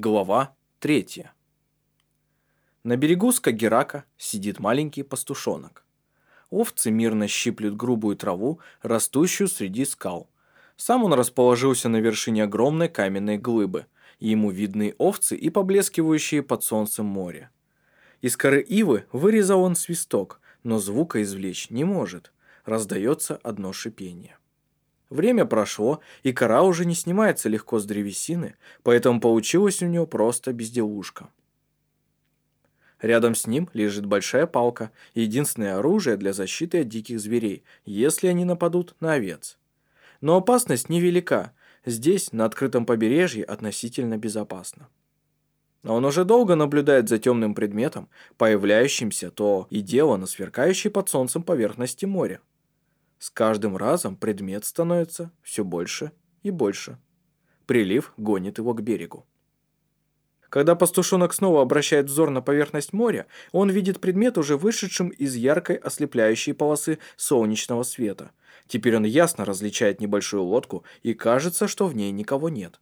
Глава третья. На берегу Скагерака сидит маленький пастушонок. Овцы мирно щиплют грубую траву, растущую среди скал. Сам он расположился на вершине огромной каменной глыбы, и ему видны овцы и поблескивающие под солнцем море. Из коры ивы вырезал он свисток, но звука извлечь не может. Раздается одно шипение. Время прошло, и кора уже не снимается легко с древесины, поэтому получилась у него просто безделушка. Рядом с ним лежит большая палка, единственное оружие для защиты от диких зверей, если они нападут на овец. Но опасность невелика, здесь, на открытом побережье, относительно безопасно. Но он уже долго наблюдает за темным предметом, появляющимся то и дело на сверкающей под солнцем поверхности моря. С каждым разом предмет становится все больше и больше. Прилив гонит его к берегу. Когда пастушонок снова обращает взор на поверхность моря, он видит предмет, уже вышедшим из яркой ослепляющей полосы солнечного света. Теперь он ясно различает небольшую лодку и кажется, что в ней никого нет.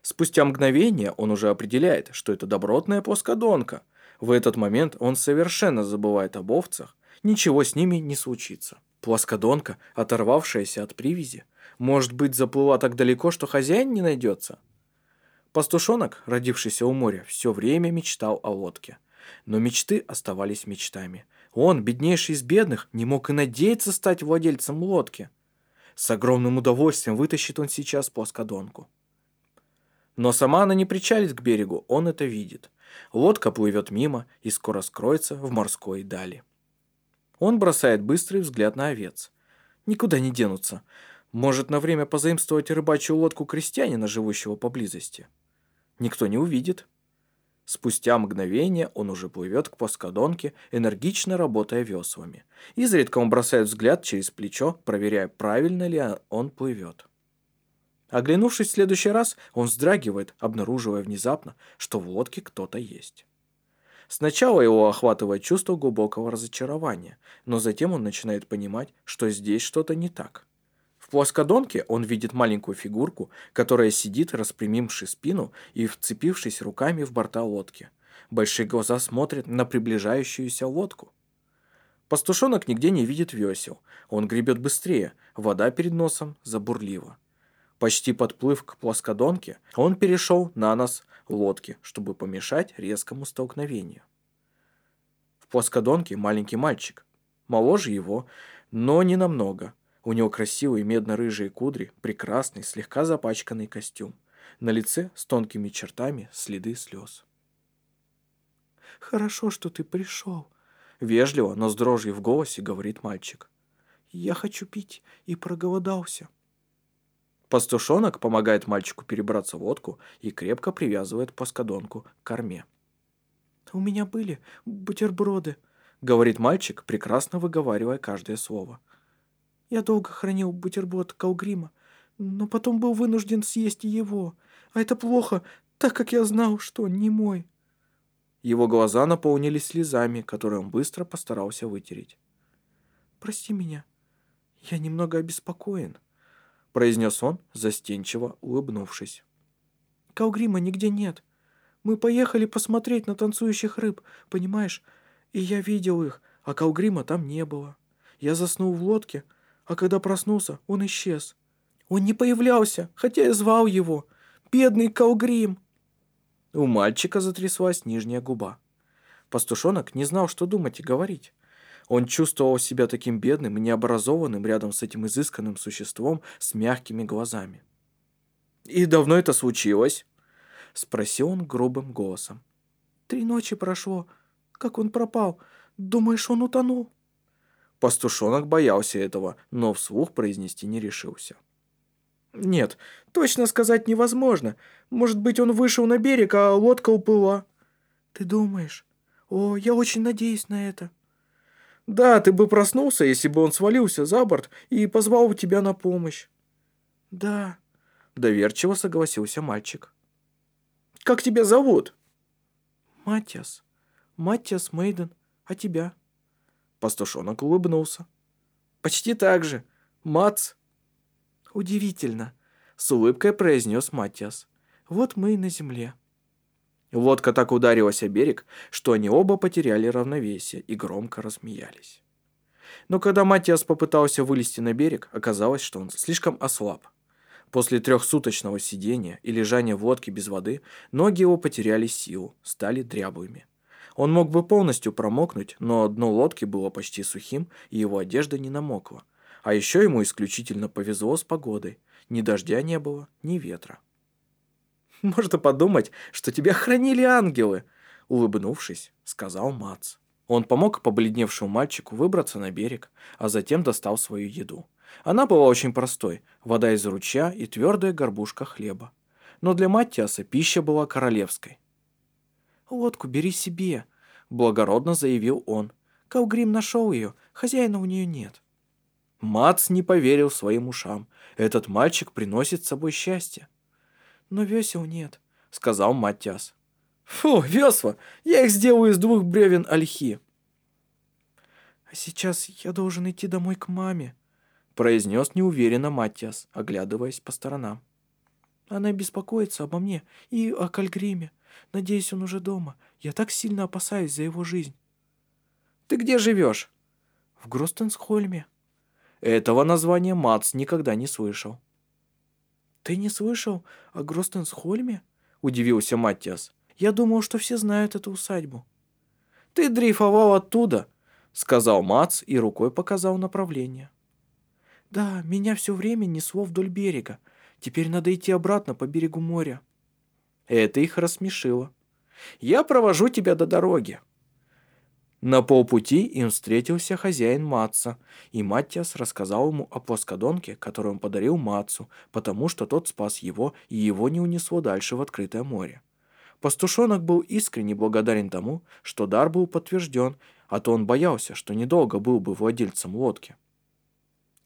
Спустя мгновение он уже определяет, что это добротная плоскодонка. В этот момент он совершенно забывает об овцах, ничего с ними не случится. Плоскодонка, оторвавшаяся от привязи, может быть, заплыла так далеко, что хозяин не найдется? Пастушонок, родившийся у моря, все время мечтал о лодке. Но мечты оставались мечтами. Он, беднейший из бедных, не мог и надеяться стать владельцем лодки. С огромным удовольствием вытащит он сейчас плоскодонку. Но сама она не причалит к берегу, он это видит. Лодка плывет мимо и скоро скроется в морской дали. Он бросает быстрый взгляд на овец. Никуда не денутся. Может, на время позаимствовать рыбачью лодку крестьянина, живущего поблизости. Никто не увидит. Спустя мгновение он уже плывет к плоскодонке, энергично работая веслами. Изредка он бросает взгляд через плечо, проверяя, правильно ли он плывет. Оглянувшись в следующий раз, он вздрагивает, обнаруживая внезапно, что в лодке кто-то есть. Сначала его охватывает чувство глубокого разочарования, но затем он начинает понимать, что здесь что-то не так. В плоскодонке он видит маленькую фигурку, которая сидит, распрямивши спину и вцепившись руками в борта лодки. Большие глаза смотрят на приближающуюся лодку. Пастушонок нигде не видит весел. Он гребет быстрее, вода перед носом забурлива. Почти подплыв к плоскодонке, он перешел на нос лодки, чтобы помешать резкому столкновению. В плоскодонке маленький мальчик, моложе его, но не намного. У него красивые медно-рыжие кудри, прекрасный, слегка запачканный костюм. На лице с тонкими чертами следы слез. «Хорошо, что ты пришел», — вежливо, но с дрожью в голосе говорит мальчик. «Я хочу пить и проголодался». Пастушонок помогает мальчику перебраться в лодку и крепко привязывает плоскодонку к корме. «У меня были бутерброды», — говорит мальчик, прекрасно выговаривая каждое слово. «Я долго хранил бутерброд Калгрима, но потом был вынужден съесть его. А это плохо, так как я знал, что он не мой». Его глаза наполнились слезами, которые он быстро постарался вытереть. «Прости меня, я немного обеспокоен», произнес он, застенчиво улыбнувшись. «Каугрима нигде нет. Мы поехали посмотреть на танцующих рыб, понимаешь? И я видел их, а Каугрима там не было. Я заснул в лодке, а когда проснулся, он исчез. Он не появлялся, хотя я звал его. Бедный Каугрим!» У мальчика затряслась нижняя губа. Пастушонок не знал, что думать и говорить. Он чувствовал себя таким бедным и необразованным рядом с этим изысканным существом с мягкими глазами. «И давно это случилось?» — спросил он грубым голосом. «Три ночи прошло. Как он пропал? Думаешь, он утонул?» Пастушонок боялся этого, но вслух произнести не решился. «Нет, точно сказать невозможно. Может быть, он вышел на берег, а лодка уплыла». «Ты думаешь? О, я очень надеюсь на это». Да, ты бы проснулся, если бы он свалился за борт и позвал тебя на помощь. Да, доверчиво согласился мальчик. Как тебя зовут? Матиас. Матиас Мейден. А тебя? Пастушонок улыбнулся. Почти так же. Мац. Удивительно, с улыбкой произнес Матиас. Вот мы и на земле. Лодка так ударилась о берег, что они оба потеряли равновесие и громко рассмеялись. Но когда Матиас попытался вылезти на берег, оказалось, что он слишком ослаб. После трехсуточного сидения и лежания в лодке без воды, ноги его потеряли силу, стали дряблыми. Он мог бы полностью промокнуть, но дно лодки было почти сухим, и его одежда не намокла. А еще ему исключительно повезло с погодой. Ни дождя не было, ни ветра. «Можно подумать, что тебя хранили ангелы!» Улыбнувшись, сказал Мац. Он помог побледневшему мальчику выбраться на берег, а затем достал свою еду. Она была очень простой – вода из ручья и твердая горбушка хлеба. Но для Маттиаса пища была королевской. «Лодку бери себе», – благородно заявил он. Каугрим нашел ее, хозяина у нее нет. Мац не поверил своим ушам. Этот мальчик приносит с собой счастье. «Но весел нет», — сказал Маттиас. «Фу, весла! Я их сделаю из двух бревен ольхи». «А сейчас я должен идти домой к маме», — произнес неуверенно Маттиас, оглядываясь по сторонам. «Она беспокоится обо мне и о Кальгриме. Надеюсь, он уже дома. Я так сильно опасаюсь за его жизнь». «Ты где живешь?» «В Гростенсхольме». Этого названия Мац никогда не слышал. «Ты не слышал о Гростенсхольме?» – удивился Маттиас. «Я думал, что все знают эту усадьбу». «Ты дрейфовал оттуда», – сказал Мац и рукой показал направление. «Да, меня все время несло вдоль берега. Теперь надо идти обратно по берегу моря». Это их рассмешило. «Я провожу тебя до дороги», на полпути им встретился хозяин Матца, и Маттиас рассказал ему о плоскодонке, которую он подарил Матцу, потому что тот спас его, и его не унесло дальше в открытое море. Пастушонок был искренне благодарен тому, что дар был подтвержден, а то он боялся, что недолго был бы владельцем лодки.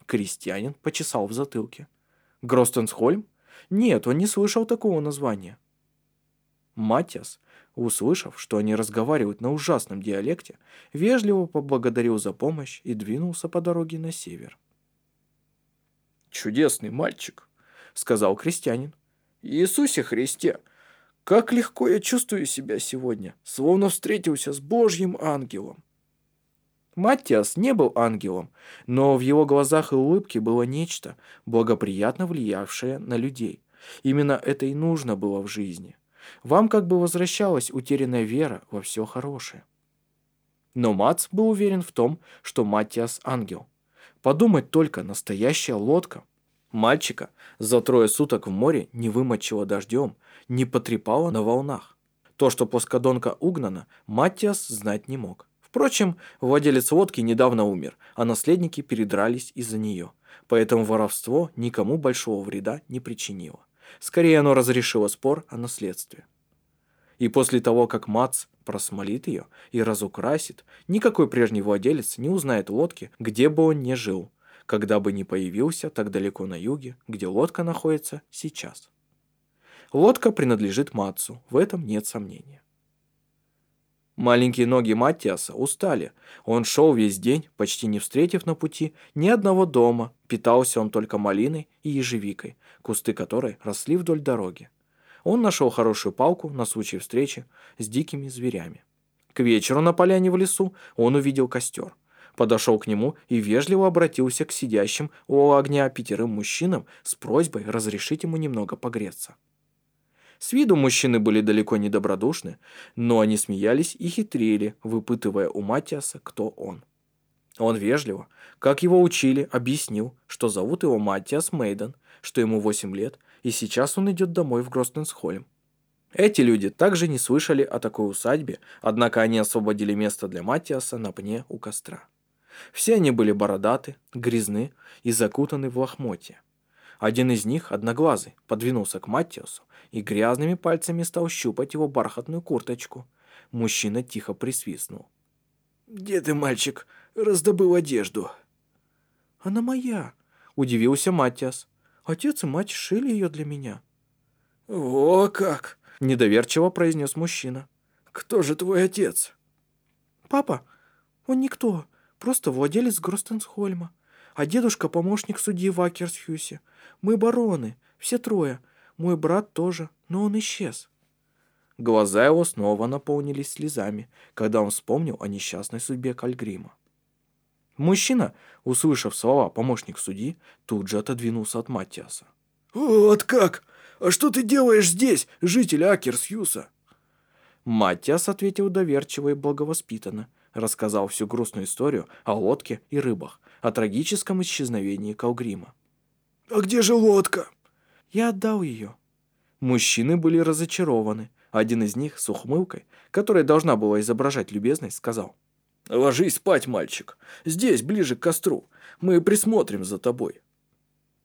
Крестьянин почесал в затылке. Гростенсхольм? Нет, он не слышал такого названия. Матиас услышав, что они разговаривают на ужасном диалекте, вежливо поблагодарил за помощь и двинулся по дороге на север. «Чудесный мальчик», — сказал крестьянин. «Иисусе Христе, как легко я чувствую себя сегодня, словно встретился с Божьим ангелом». Маттиас не был ангелом, но в его глазах и улыбке было нечто, благоприятно влиявшее на людей. Именно это и нужно было в жизни — вам как бы возвращалась утерянная вера во все хорошее. Но Мац был уверен в том, что Матиас ангел. Подумать только, настоящая лодка. Мальчика за трое суток в море не вымочила дождем, не потрепала на волнах. То, что плоскодонка угнана, Матиас знать не мог. Впрочем, владелец лодки недавно умер, а наследники передрались из-за нее. Поэтому воровство никому большого вреда не причинило. Скорее, оно разрешило спор о наследстве. И после того, как Мац просмолит ее и разукрасит, никакой прежний владелец не узнает лодки, где бы он ни жил, когда бы ни появился так далеко на юге, где лодка находится сейчас. Лодка принадлежит Мацу, в этом нет сомнения. Маленькие ноги Маттиаса устали. Он шел весь день, почти не встретив на пути ни одного дома. Питался он только малиной и ежевикой, кусты которой росли вдоль дороги. Он нашел хорошую палку на случай встречи с дикими зверями. К вечеру на поляне в лесу он увидел костер. Подошел к нему и вежливо обратился к сидящим у огня пятерым мужчинам с просьбой разрешить ему немного погреться. С виду мужчины были далеко не добродушны, но они смеялись и хитрили, выпытывая у Матиаса, кто он. Он вежливо, как его учили, объяснил, что зовут его Матиас Мейден, что ему 8 лет, и сейчас он идет домой в Гростенсхольм. Эти люди также не слышали о такой усадьбе, однако они освободили место для Матиаса на пне у костра. Все они были бородаты, грязны и закутаны в лохмотья. Один из них, одноглазый, подвинулся к Маттиосу и грязными пальцами стал щупать его бархатную курточку. Мужчина тихо присвистнул. «Где ты, мальчик, раздобыл одежду?» «Она моя», — удивился Маттиас. «Отец и мать шили ее для меня». «О, как!» — недоверчиво произнес мужчина. «Кто же твой отец?» «Папа, он никто, просто владелец Гростенсхольма а дедушка – помощник судьи в Акерсхюсе. Мы бароны, все трое. Мой брат тоже, но он исчез». Глаза его снова наполнились слезами, когда он вспомнил о несчастной судьбе Кальгрима. Мужчина, услышав слова помощник судьи, тут же отодвинулся от Матиаса. «Вот как? А что ты делаешь здесь, житель Акерсьюса?» Матиас ответил доверчиво и благовоспитанно, рассказал всю грустную историю о лодке и рыбах, о трагическом исчезновении Калгрима. «А где же лодка?» «Я отдал ее». Мужчины были разочарованы. Один из них с ухмылкой, которая должна была изображать любезность, сказал. «Ложись спать, мальчик. Здесь, ближе к костру. Мы присмотрим за тобой».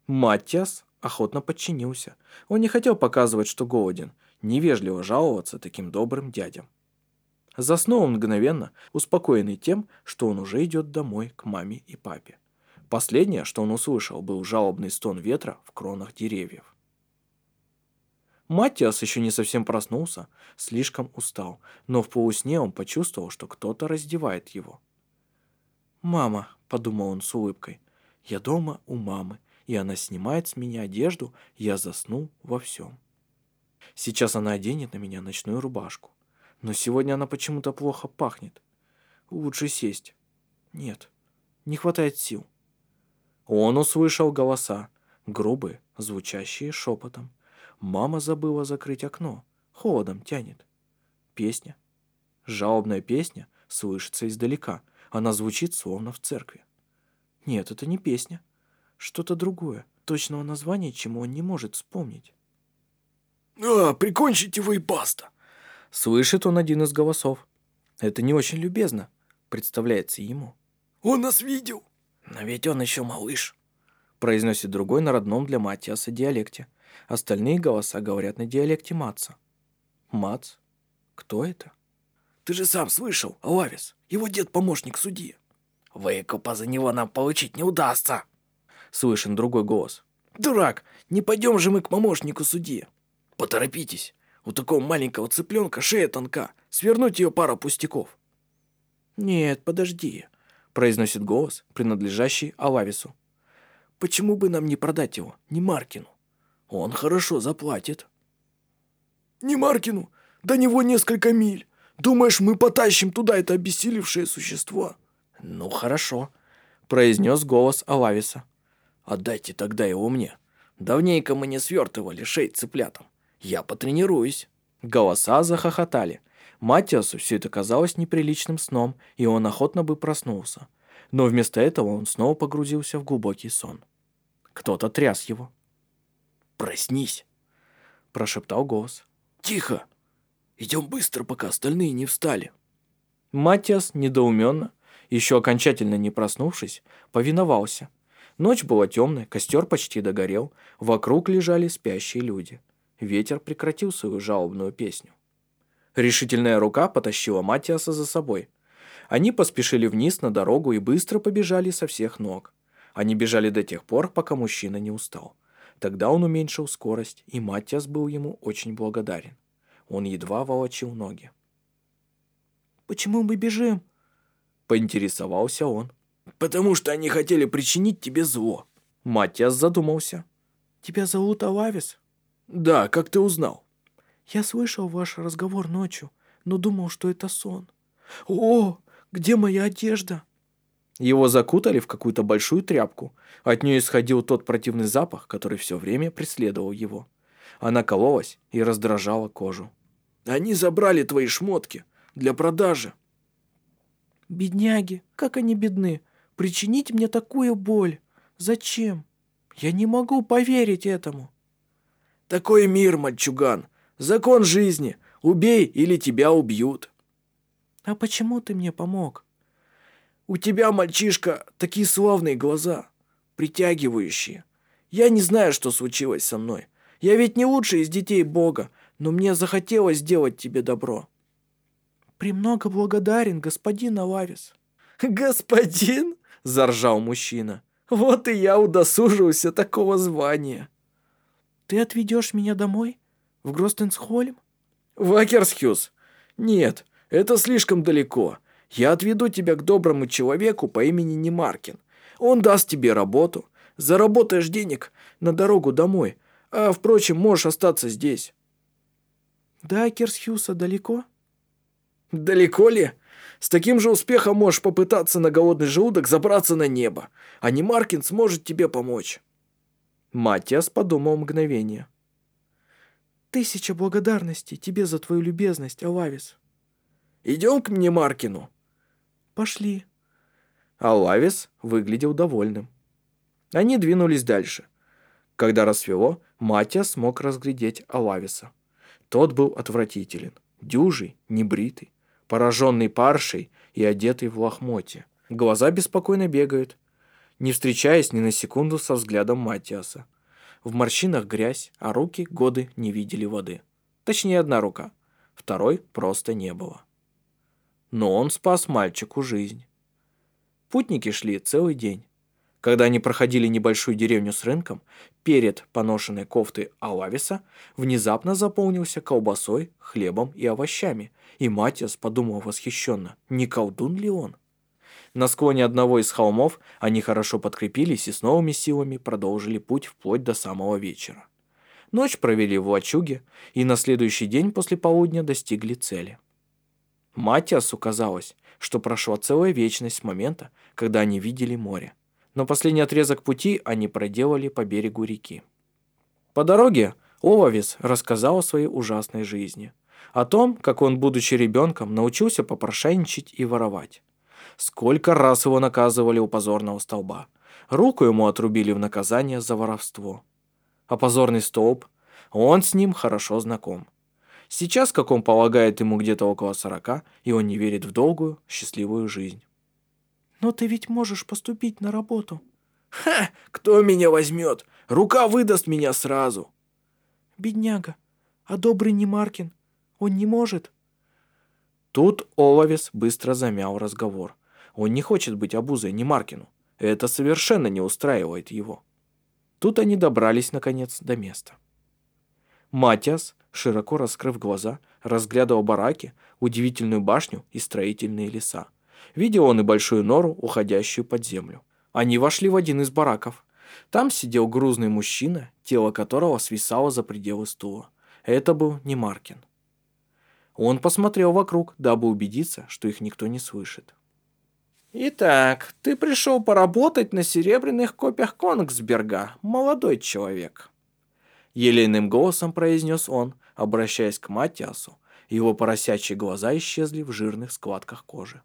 Матиас охотно подчинился. Он не хотел показывать, что голоден, невежливо жаловаться таким добрым дядям. Заснул он мгновенно, успокоенный тем, что он уже идет домой к маме и папе. Последнее, что он услышал, был жалобный стон ветра в кронах деревьев. Матиас еще не совсем проснулся, слишком устал, но в полусне он почувствовал, что кто-то раздевает его. «Мама», — подумал он с улыбкой, — «я дома у мамы, и она снимает с меня одежду, я заснул во всем. Сейчас она оденет на меня ночную рубашку. Но сегодня она почему-то плохо пахнет. Лучше сесть. Нет, не хватает сил. Он услышал голоса, грубые, звучащие шепотом. Мама забыла закрыть окно. Холодом тянет. Песня. Жалобная песня слышится издалека. Она звучит словно в церкви. Нет, это не песня. Что-то другое. Точного названия, чему он не может вспомнить. «А, прикончите вы и баста!» Слышит он один из голосов. Это не очень любезно, представляется ему. «Он нас видел!» «Но ведь он еще малыш», произносит другой на родном для Матиаса диалекте. Остальные голоса говорят на диалекте Матца. Мац? Кто это? «Ты же сам слышал, Лавис, его дед-помощник судьи». «Выкупа за него нам получить не удастся», слышен другой голос. «Дурак, не пойдем же мы к помощнику судьи». «Поторопитесь, у такого маленького цыпленка шея тонка. Свернуть ее пара пустяков. «Нет, подожди», — произносит голос, принадлежащий Алавису. «Почему бы нам не продать его, не Маркину? Он хорошо заплатит». «Не Маркину? До него несколько миль. Думаешь, мы потащим туда это обессилевшее существо?» «Ну, хорошо», — произнес голос Алависа. «Отдайте тогда его мне. Давненько мы не свертывали шеи цыплятам. Я потренируюсь». Голоса захохотали. Матиасу все это казалось неприличным сном, и он охотно бы проснулся. Но вместо этого он снова погрузился в глубокий сон. Кто-то тряс его. «Проснись!» – прошептал голос. «Тихо! Идем быстро, пока остальные не встали!» Матиас недоуменно, еще окончательно не проснувшись, повиновался. Ночь была темная, костер почти догорел, вокруг лежали спящие люди – Ветер прекратил свою жалобную песню. Решительная рука потащила Матиаса за собой. Они поспешили вниз на дорогу и быстро побежали со всех ног. Они бежали до тех пор, пока мужчина не устал. Тогда он уменьшил скорость, и Матиас был ему очень благодарен. Он едва волочил ноги. «Почему мы бежим?» – поинтересовался он. «Потому что они хотели причинить тебе зло». Матиас задумался. «Тебя зовут Алавис?» «Да, как ты узнал?» «Я слышал ваш разговор ночью, но думал, что это сон. О, где моя одежда?» Его закутали в какую-то большую тряпку. От нее исходил тот противный запах, который все время преследовал его. Она кололась и раздражала кожу. «Они забрали твои шмотки для продажи». «Бедняги, как они бедны! Причинить мне такую боль! Зачем? Я не могу поверить этому!» Такой мир, мальчуган. Закон жизни. Убей или тебя убьют. А почему ты мне помог? У тебя, мальчишка, такие славные глаза. Притягивающие. Я не знаю, что случилось со мной. Я ведь не лучший из детей Бога, но мне захотелось сделать тебе добро. Премного благодарен, господин Алавис. Господин? Заржал мужчина. Вот и я удосужился такого звания. Ты отведешь меня домой? В Гростенсхольм? В Акерсхюз? Нет, это слишком далеко. Я отведу тебя к доброму человеку по имени Немаркин. Он даст тебе работу. Заработаешь денег на дорогу домой. А, впрочем, можешь остаться здесь. До Акерсхюса далеко?» «Далеко ли? С таким же успехом можешь попытаться на голодный желудок забраться на небо, а не Маркин сможет тебе помочь». Матиас подумал мгновение. «Тысяча благодарностей тебе за твою любезность, Алавис». «Идем к мне Маркину». «Пошли». Алавис выглядел довольным. Они двинулись дальше. Когда рассвело, Матиас смог разглядеть Алависа. Тот был отвратителен, дюжий, небритый, пораженный паршей и одетый в лохмотье. Глаза беспокойно бегают, не встречаясь ни на секунду со взглядом Матиаса. В морщинах грязь, а руки годы не видели воды. Точнее, одна рука. Второй просто не было. Но он спас мальчику жизнь. Путники шли целый день. Когда они проходили небольшую деревню с рынком, перед поношенной кофтой Алависа внезапно заполнился колбасой, хлебом и овощами, и Матиас подумал восхищенно, не колдун ли он? На склоне одного из холмов они хорошо подкрепились и с новыми силами продолжили путь вплоть до самого вечера. Ночь провели в лачуге и на следующий день после полудня достигли цели. Матиасу казалось, что прошла целая вечность с момента, когда они видели море но последний отрезок пути они проделали по берегу реки. По дороге Оловис рассказал о своей ужасной жизни. О том, как он, будучи ребенком, научился попрошайничать и воровать. Сколько раз его наказывали у позорного столба. Руку ему отрубили в наказание за воровство. А позорный столб, он с ним хорошо знаком. Сейчас, как он полагает, ему где-то около сорока, и он не верит в долгую, счастливую жизнь. «Но ты ведь можешь поступить на работу». «Ха! Кто меня возьмет? Рука выдаст меня сразу». «Бедняга, а добрый Немаркин, он не может?» Тут Оловес быстро замял разговор. Он не хочет быть обузой Немаркину. Это совершенно не устраивает его. Тут они добрались, наконец, до места. Матиас, широко раскрыв глаза, разглядывал бараки, удивительную башню и строительные леса. Видел он и большую нору, уходящую под землю. Они вошли в один из бараков. Там сидел грузный мужчина, тело которого свисало за пределы стула. Это был не Маркин. Он посмотрел вокруг, дабы убедиться, что их никто не слышит. «Итак, ты пришел поработать на серебряных копиях Конгсберга, молодой человек», Елейным голосом произнес он, обращаясь к Матиасу. Его поросячьи глаза исчезли в жирных складках кожи.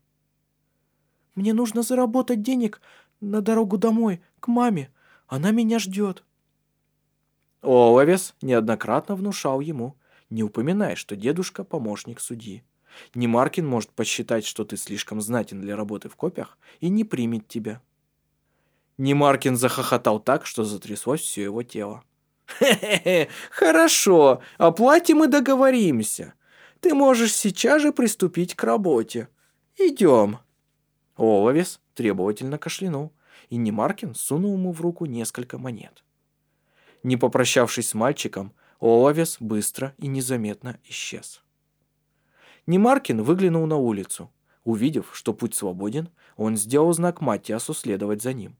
Мне нужно заработать денег на дорогу домой, к маме. Она меня ждет». Оловес неоднократно внушал ему, не упоминай, что дедушка – помощник судьи. Немаркин может посчитать, что ты слишком знатен для работы в копиях и не примет тебя. Немаркин захохотал так, что затряслось все его тело. «Хе-хе-хе, хорошо, о плате мы договоримся. Ты можешь сейчас же приступить к работе. Идем». Оловес требовательно кашлянул, и Немаркин сунул ему в руку несколько монет. Не попрощавшись с мальчиком, Оловес быстро и незаметно исчез. Немаркин выглянул на улицу. Увидев, что путь свободен, он сделал знак Матиасу следовать за ним.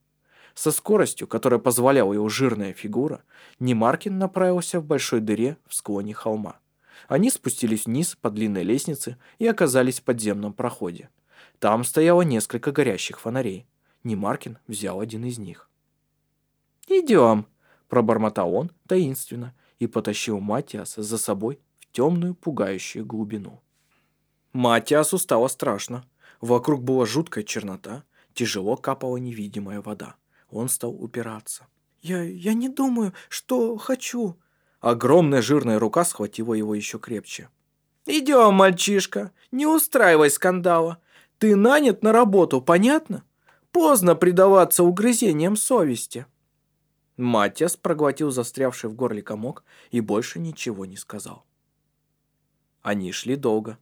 Со скоростью, которая позволяла его жирная фигура, Немаркин направился в большой дыре в склоне холма. Они спустились вниз по длинной лестнице и оказались в подземном проходе. Там стояло несколько горящих фонарей. Немаркин взял один из них. «Идем», – пробормотал он таинственно и потащил Матиаса за собой в темную пугающую глубину. Матиасу стало страшно. Вокруг была жуткая чернота, тяжело капала невидимая вода. Он стал упираться. «Я, я не думаю, что хочу». Огромная жирная рука схватила его еще крепче. «Идем, мальчишка, не устраивай скандала. Ты нанят на работу, понятно? Поздно предаваться угрызениям совести». Матиас проглотил застрявший в горле комок и больше ничего не сказал. Они шли долго.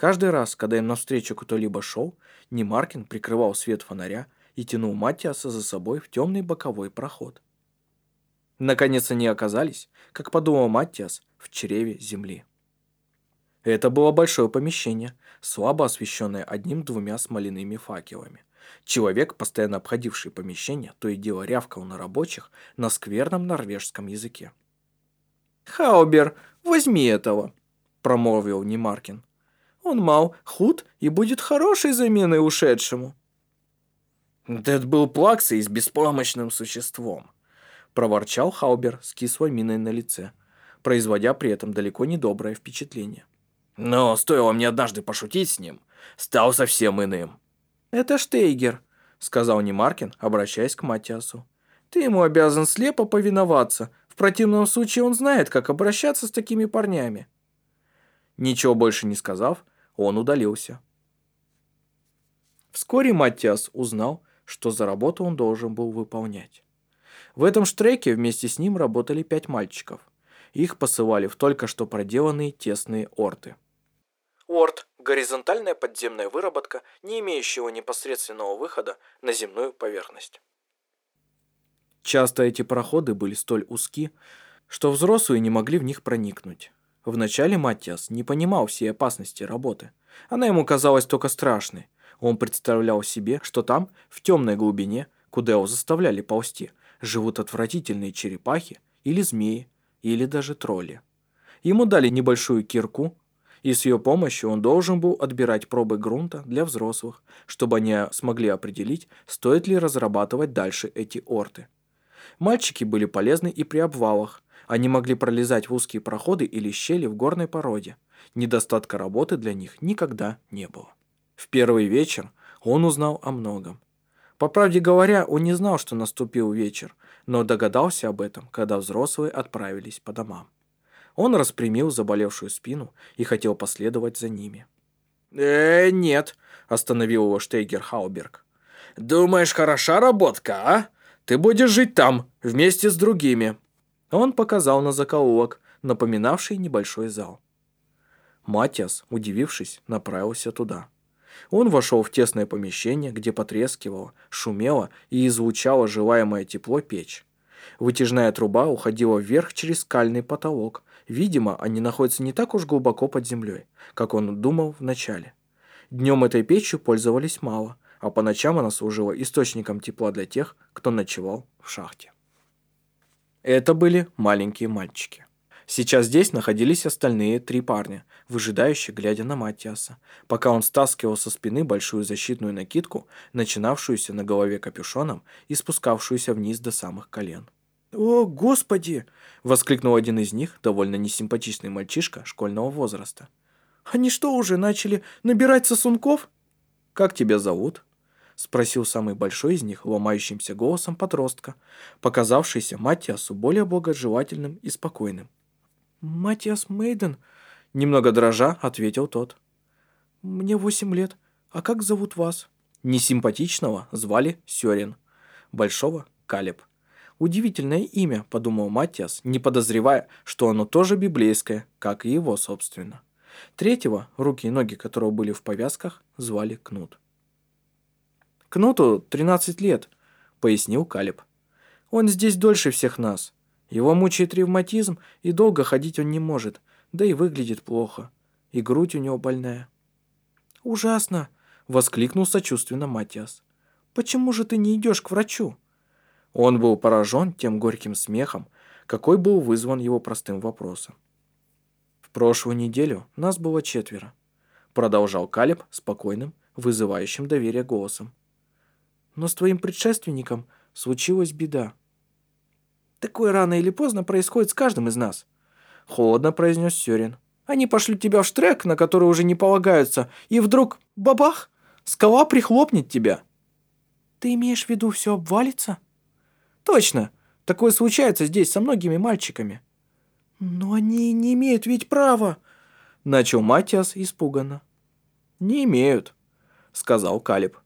Каждый раз, когда им навстречу кто-либо шел, Немаркин прикрывал свет фонаря и тянул Матиаса за собой в темный боковой проход. Наконец они оказались, как подумал Матиас, в чреве земли. Это было большое помещение, слабо освещенное одним-двумя смоляными факелами. Человек, постоянно обходивший помещение, то и дело рявкал на рабочих на скверном норвежском языке. «Хаубер, возьми этого!» промолвил Немаркин. «Он мал, худ и будет хорошей заменой ушедшему». «Дед был плаксой с беспомощным существом», — проворчал Хаубер с кислой миной на лице, производя при этом далеко не доброе впечатление. «Но стоило мне однажды пошутить с ним, стал совсем иным». «Это Штейгер», — сказал Немаркин, обращаясь к Матиасу. «Ты ему обязан слепо повиноваться. В противном случае он знает, как обращаться с такими парнями». Ничего больше не сказав, он удалился. Вскоре Матиас узнал, что за работу он должен был выполнять. В этом штреке вместе с ним работали пять мальчиков. Их посылали в только что проделанные тесные орты. Орт – горизонтальная подземная выработка, не имеющего непосредственного выхода на земную поверхность. Часто эти проходы были столь узки, что взрослые не могли в них проникнуть. Вначале Матиас не понимал всей опасности работы. Она ему казалась только страшной. Он представлял себе, что там, в темной глубине, куда его заставляли ползти, живут отвратительные черепахи или змеи, или даже тролли. Ему дали небольшую кирку, и с ее помощью он должен был отбирать пробы грунта для взрослых, чтобы они смогли определить, стоит ли разрабатывать дальше эти орты. Мальчики были полезны и при обвалах. Они могли пролезать в узкие проходы или щели в горной породе. Недостатка работы для них никогда не было. В первый вечер он узнал о многом. По правде говоря, он не знал, что наступил вечер, но догадался об этом, когда взрослые отправились по домам. Он распрямил заболевшую спину и хотел последовать за ними. «Э, нет», — остановил его Штейгер Хауберг. «Думаешь, хороша работка, а? Ты будешь жить там, вместе с другими». Он показал на закоулок, напоминавший небольшой зал. Матиас, удивившись, направился туда. Он вошел в тесное помещение, где потрескивало, шумело и излучало желаемое тепло печь. Вытяжная труба уходила вверх через скальный потолок. Видимо, они находятся не так уж глубоко под землей, как он думал вначале. Днем этой печью пользовались мало, а по ночам она служила источником тепла для тех, кто ночевал в шахте. Это были маленькие мальчики. Сейчас здесь находились остальные три парня, выжидающие, глядя на Матиаса, пока он стаскивал со спины большую защитную накидку, начинавшуюся на голове капюшоном и спускавшуюся вниз до самых колен. «О, Господи!» — воскликнул один из них, довольно несимпатичный мальчишка школьного возраста. «Они что, уже начали набирать сосунков?» «Как тебя зовут?» — спросил самый большой из них ломающимся голосом подростка, показавшийся Матиасу более благожелательным и спокойным. «Матиас Мейден», — немного дрожа, ответил тот. «Мне восемь лет. А как зовут вас?» Несимпатичного звали Сёрин, большого — Калеб. Удивительное имя, подумал Матиас, не подозревая, что оно тоже библейское, как и его, собственно. Третьего, руки и ноги которого были в повязках, звали Кнут. «Кнуту 13 лет», — пояснил Калеб. «Он здесь дольше всех нас. Его мучает ревматизм, и долго ходить он не может, да и выглядит плохо. И грудь у него больная. «Ужасно!» — воскликнул сочувственно Матиас. «Почему же ты не идешь к врачу?» Он был поражен тем горьким смехом, какой был вызван его простым вопросом. «В прошлую неделю нас было четверо», — продолжал Калеб спокойным, вызывающим доверие голосом. «Но с твоим предшественником случилась беда. Такое рано или поздно происходит с каждым из нас. Холодно произнес Сёрин. Они пошлют тебя в штрек, на который уже не полагаются, и вдруг бабах, скала прихлопнет тебя. Ты имеешь в виду все обвалится? Точно. Такое случается здесь со многими мальчиками. Но они не имеют ведь права, начал Матиас испуганно. Не имеют, сказал Калиб.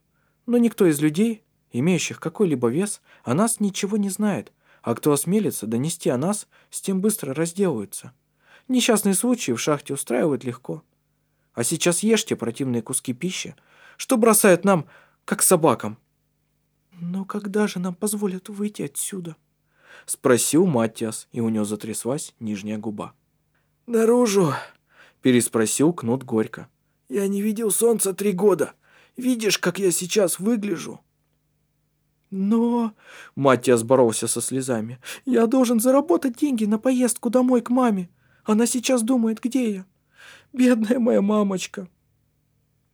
Но никто из людей, имеющих какой-либо вес, о нас ничего не знает. А кто осмелится донести о нас, с тем быстро разделаются. Несчастные случаи в шахте устраивают легко. А сейчас ешьте противные куски пищи, что бросают нам, как собакам. «Но когда же нам позволят выйти отсюда?» Спросил Матиас, и у него затряслась нижняя губа. «Наружу?» Переспросил Кнут горько. «Я не видел солнца три года. Видишь, как я сейчас выгляжу?» «Но...» — Матиас боролся со слезами. «Я должен заработать деньги на поездку домой к маме. Она сейчас думает, где я. Бедная моя мамочка.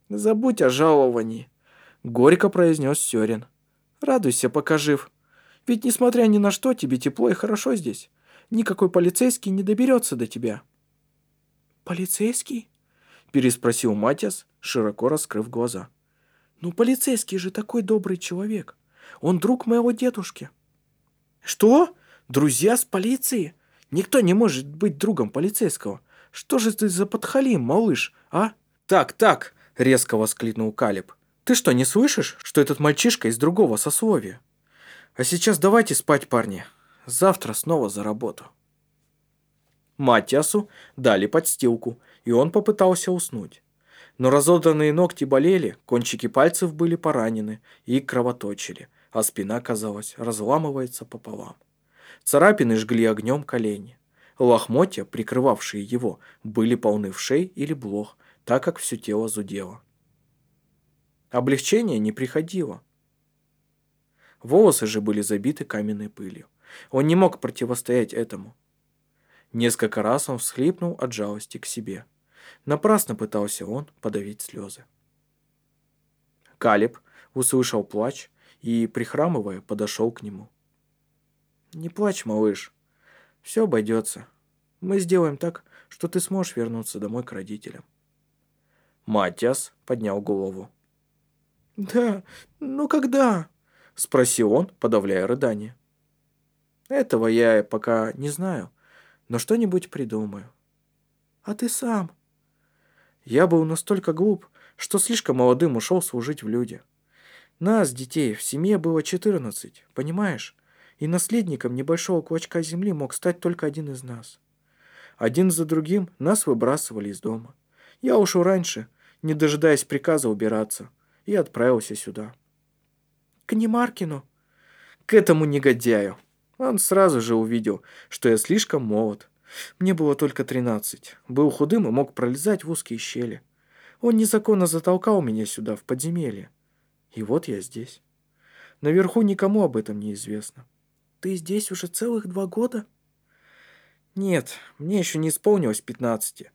Забудь о жаловании, горько произнес Сёрин. Радуйся, пока жив. Ведь, несмотря ни на что, тебе тепло и хорошо здесь. Никакой полицейский не доберется до тебя. Полицейский? Переспросил Матиас, широко раскрыв глаза. Ну, полицейский же такой добрый человек. Он друг моего дедушки. Что? Друзья с полицией? Никто не может быть другом полицейского. Что же ты за подхалим, малыш, а? Так, так, резко воскликнул Калиб. Ты что, не слышишь, что этот мальчишка из другого сословия? А сейчас давайте спать, парни. Завтра снова за работу. Матиасу дали подстилку, и он попытался уснуть. Но разодранные ногти болели, кончики пальцев были поранены и кровоточили, а спина, казалось, разламывается пополам. Царапины жгли огнем колени. Лохмотья, прикрывавшие его, были полны вшей или блох, так как все тело зудело. Облегчение не приходило. Волосы же были забиты каменной пылью. Он не мог противостоять этому. Несколько раз он всхлипнул от жалости к себе. Напрасно пытался он подавить слезы. Калиб услышал плач и, прихрамывая, подошел к нему. «Не плачь, малыш. Все обойдется. Мы сделаем так, что ты сможешь вернуться домой к родителям». Матиас поднял голову. «Да, ну когда?» – спросил он, подавляя рыдание. «Этого я пока не знаю, но что-нибудь придумаю». «А ты сам?» Я был настолько глуп, что слишком молодым ушел служить в люди. Нас, детей, в семье было 14, понимаешь? И наследником небольшого клочка земли мог стать только один из нас. Один за другим нас выбрасывали из дома. Я ушел раньше, не дожидаясь приказа убираться, и отправился сюда. К Немаркину? К этому негодяю. Он сразу же увидел, что я слишком молод. Мне было только тринадцать. Был худым и мог пролезать в узкие щели. Он незаконно затолкал меня сюда, в подземелье. И вот я здесь. Наверху никому об этом не известно. Ты здесь уже целых два года? Нет, мне еще не исполнилось пятнадцати.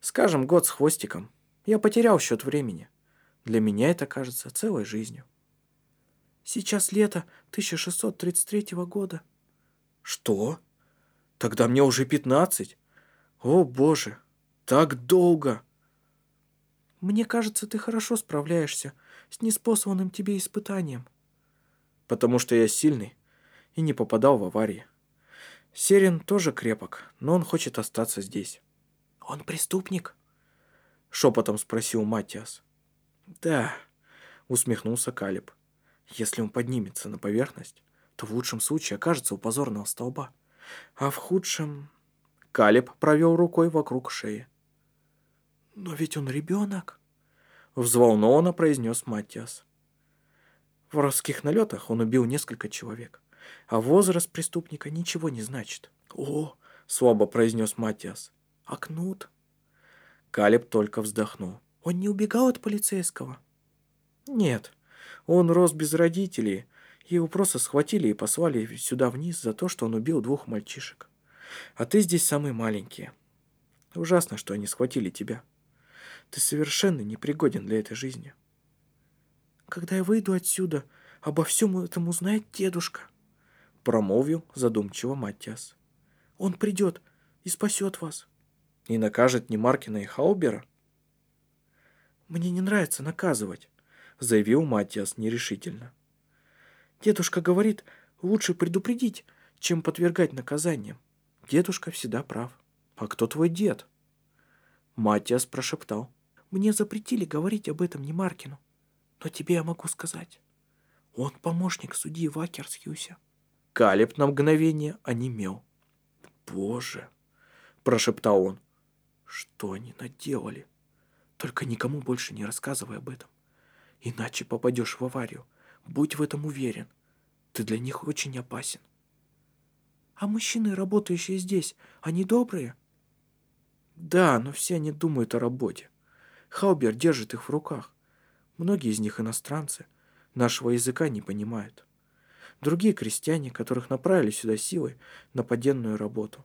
Скажем, год с хвостиком. Я потерял счет времени. Для меня это кажется целой жизнью. Сейчас лето 1633 года. Что? Тогда мне уже пятнадцать. О, боже, так долго. Мне кажется, ты хорошо справляешься с неспосланным тебе испытанием. Потому что я сильный и не попадал в аварии. Серин тоже крепок, но он хочет остаться здесь. Он преступник? Шепотом спросил Матиас. Да, усмехнулся Калиб. Если он поднимется на поверхность, то в лучшем случае окажется у позорного столба. А в худшем... Калиб провел рукой вокруг шеи. «Но ведь он ребенок», — взволнованно произнес Матиас. В воровских налетах он убил несколько человек, а возраст преступника ничего не значит. «О!» — слабо произнес Матиас. «А Кнут?» Калиб только вздохнул. «Он не убегал от полицейского?» «Нет, он рос без родителей, его просто схватили и послали сюда вниз за то, что он убил двух мальчишек. А ты здесь самый маленький. Ужасно, что они схватили тебя. Ты совершенно непригоден для этой жизни. Когда я выйду отсюда, обо всем этом узнает дедушка. Промолвил задумчиво Матиас. Он придет и спасет вас. И накажет не Маркина и Хаубера? Мне не нравится наказывать, заявил Матиас нерешительно. Дедушка говорит, лучше предупредить, чем подвергать наказаниям. Дедушка всегда прав. А кто твой дед? Матиас прошептал. Мне запретили говорить об этом не Маркину. Но тебе я могу сказать. Он помощник судьи Вакерсхюся. Калеб на мгновение онемел. «Боже!» – прошептал он. «Что они наделали? Только никому больше не рассказывай об этом. Иначе попадешь в аварию. Будь в этом уверен. Ты для них очень опасен. А мужчины, работающие здесь, они добрые? Да, но все они думают о работе. Хаубер держит их в руках. Многие из них иностранцы. Нашего языка не понимают. Другие крестьяне, которых направили сюда силой на поденную работу.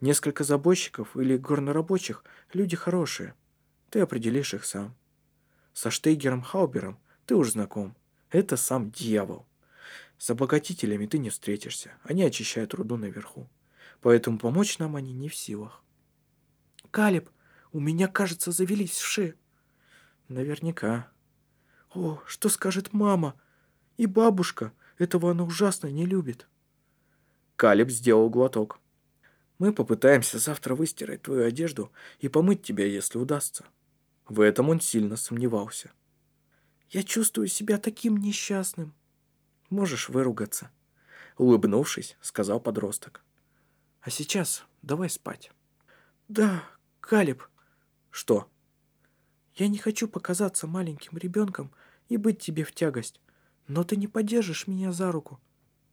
Несколько забойщиков или горнорабочих – люди хорошие. Ты определишь их сам. Со Штейгером Хаубером ты уж знаком. Это сам дьявол. С обогатителями ты не встретишься. Они очищают руду наверху. Поэтому помочь нам они не в силах. Калиб, у меня, кажется, завелись вши. Наверняка. О, что скажет мама? И бабушка. Этого она ужасно не любит. Калиб сделал глоток. Мы попытаемся завтра выстирать твою одежду и помыть тебя, если удастся. В этом он сильно сомневался. Я чувствую себя таким несчастным. Можешь выругаться. Улыбнувшись, сказал подросток. А сейчас давай спать. Да, Калиб. Что? Я не хочу показаться маленьким ребенком и быть тебе в тягость, но ты не поддержишь меня за руку,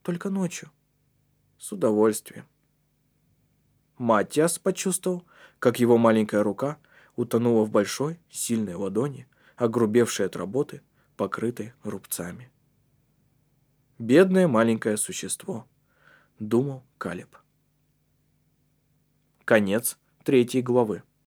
только ночью. С удовольствием. Матиас почувствовал, как его маленькая рука утонула в большой, сильной ладони, огрубевшей от работы, покрытой рубцами. Бедное маленькое существо, думал Калеб. Конец третьей главы.